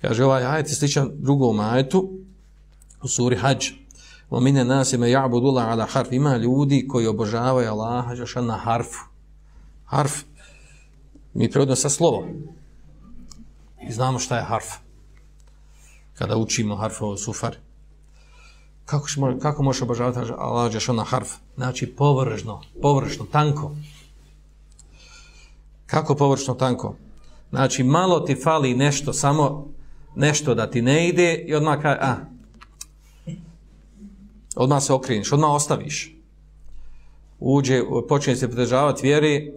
Kaže ovaj ajet je sličan drugom ajetu u suri Hadž. O mine nasime ja'budullah ala harf. Ima ljudi koji obožavaju Allaha Đelešanu na harfu. Harf. Mi prevodimo sa slovom. I znamo šta je harf. Kada učimo harfovo sufar. Kako, šmo, kako možeš obožavati Allaha Đelešanu na harf? Znači površno, površno, tanko. Kako površno, tanko? Znači malo ti fali nešto, samo nešto da ti ne ide i odmah kaj, a, odmah se okriniš, odmah ostaviš. Uđe, počne se pridržavati vjeri,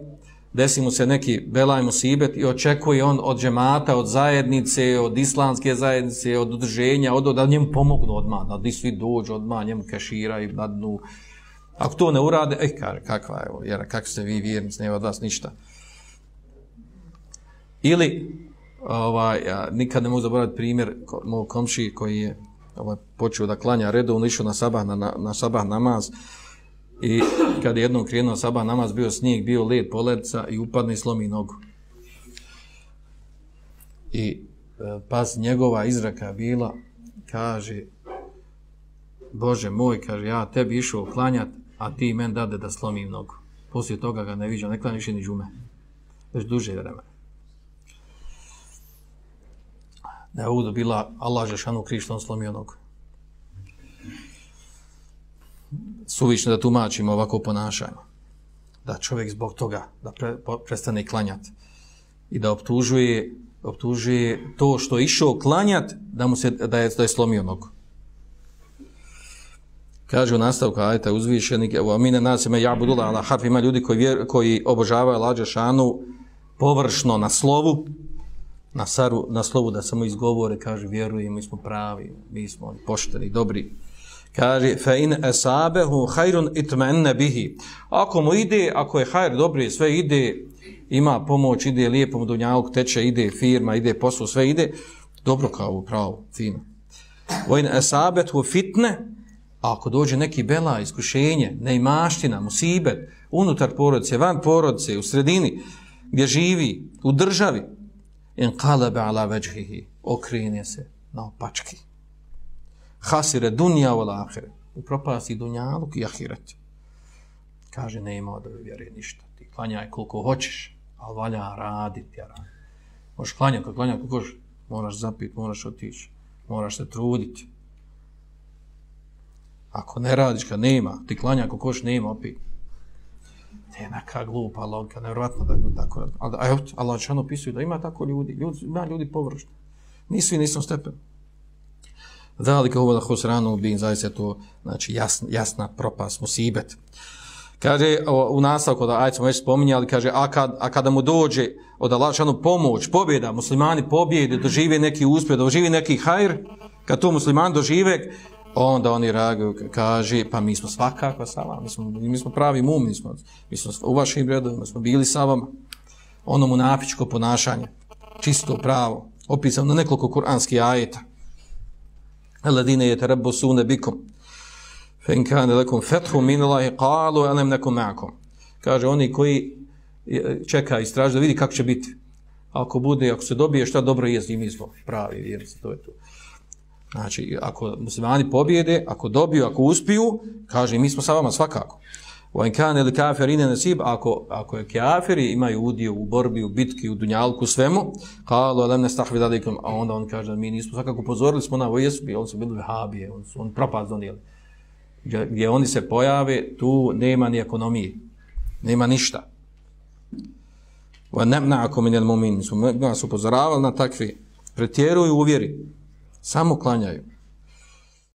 desi mu se neki belaj musibet i očekuje on od džemata, od zajednice, od islamske zajednice, od udrženja, od, da njemu pomognu odmah, da di svi dođu odmah, njemu keširaju, dadnu. Ako to ne urade, ej, kaže, kakva je ovo, jer kako ste vi vjernici, nema od vas ništa. Ili, ovaj, ja nikad ne mogu zaboraviti primjer mog komši koji je ovaj, počeo da klanja redovno, išao na sabah, na, na sabah namaz i kad je jednom krenuo sabah namaz, bio snijeg, bio led poledca i upadne i slomi nogu. I e, pas njegova izraka bila, kaže, Bože moj, kaže, ja tebi išao klanjat, a ti men dade da slomim nogu. Poslije toga ga ne viđam, ne klanja više ni džume. Već duže vremena. Da je ovdje bila Allah Žešanu krištom slomio nogu. Suvično da tumačimo ovako ponašanje. Da čovjek zbog toga da pre, prestane klanjati i da optužuje, optužuje to što je išao klanjat da, mu se, da, je, da je slomio nogu. Kaže u nastavku ajta uzvišenik, evo, mi ne nas ima ala harf ima ljudi koji, vjer, koji obožavaju Allah šanu površno na slovu, na, saru, na slovu da samo izgovore, kaže, vjerujemo, mi smo pravi, mi smo pošteni, dobri. Kaže, fe in esabehu hajrun itmenne bihi. Ako mu ide, ako je hajr dobri, sve ide, ima pomoć, ide lijepo mu dunjalog, teče, ide firma, ide posao, sve ide, dobro kao pravo, fino. Vo in esabehu fitne, ako dođe neki bela, iskušenje, neimaština, musibet, unutar porodice, van porodice, u sredini, gdje živi, u državi, in qalaba ala vajhihi okrenje se na opački. Hasire dunja wal lahire, u propasti dunjaluk i ahiret. Kaže, ne ima od vjere ništa. Ti klanjaj koliko hoćeš, ali valja raditi, ja radi. Možeš klanjati, kako klanjati, kako hoćeš, moraš zapiti, moraš otići, moraš se truditi. Ako ne radiš, kad nema, ti klanja kako hoćeš, nema opet je neka glupa logika, nevjerojatno da ljudi tako radi. Ali evo, Allah će ono pisuje da ima tako ljudi, ljudi ima ljudi površni. Nisu i nisam stepen. Zalika ovo da hosranu bin, zaista to, znači, jasna, jasna propast, musibet. Kaže, u nastavku, da ajde smo već spominjali, kaže, a, kad, a kada mu dođe od Allah pomoć, pobjeda, muslimani pobjede, dožive neki uspjeh, dožive neki hajr, kad to muslimani dožive, onda oni reaguju, kaže, pa mi smo svakako sa vama, mi smo, mi smo pravi mum, mi smo, mi smo u vašim redovima, smo bili sa vama. Ono munafičko ponašanje, čisto pravo, opisano na nekoliko kuranskih ajeta. Eladine je terebo sune bikom, fen kane lekom fethu minula i kalu elem nekom makom. Kaže, oni koji čeka i straži da vidi kako će biti. Ako bude, ako se dobije šta dobro je, mi smo pravi, jer to je to. Znači, ako muslimani pobjede, ako dobiju, ako uspiju, kaže, mi smo sa vama svakako. U enkan ili kaferine nasib, ako, ako je kaferi, imaju udio u borbi, u bitki, u dunjalku, svemu, kalo, alem nestahvi dadikom, a onda on kaže, mi nismo svakako pozorili smo na ovo jesbi, oni su bili vehabije, on su on propast donijeli. Gdje, gdje oni se pojave, tu nema ni ekonomije, nema ništa. Wa nemna ako mi mi, mi smo nas upozoravali na takvi, pretjeruju uvjeri, Samo klanjaju.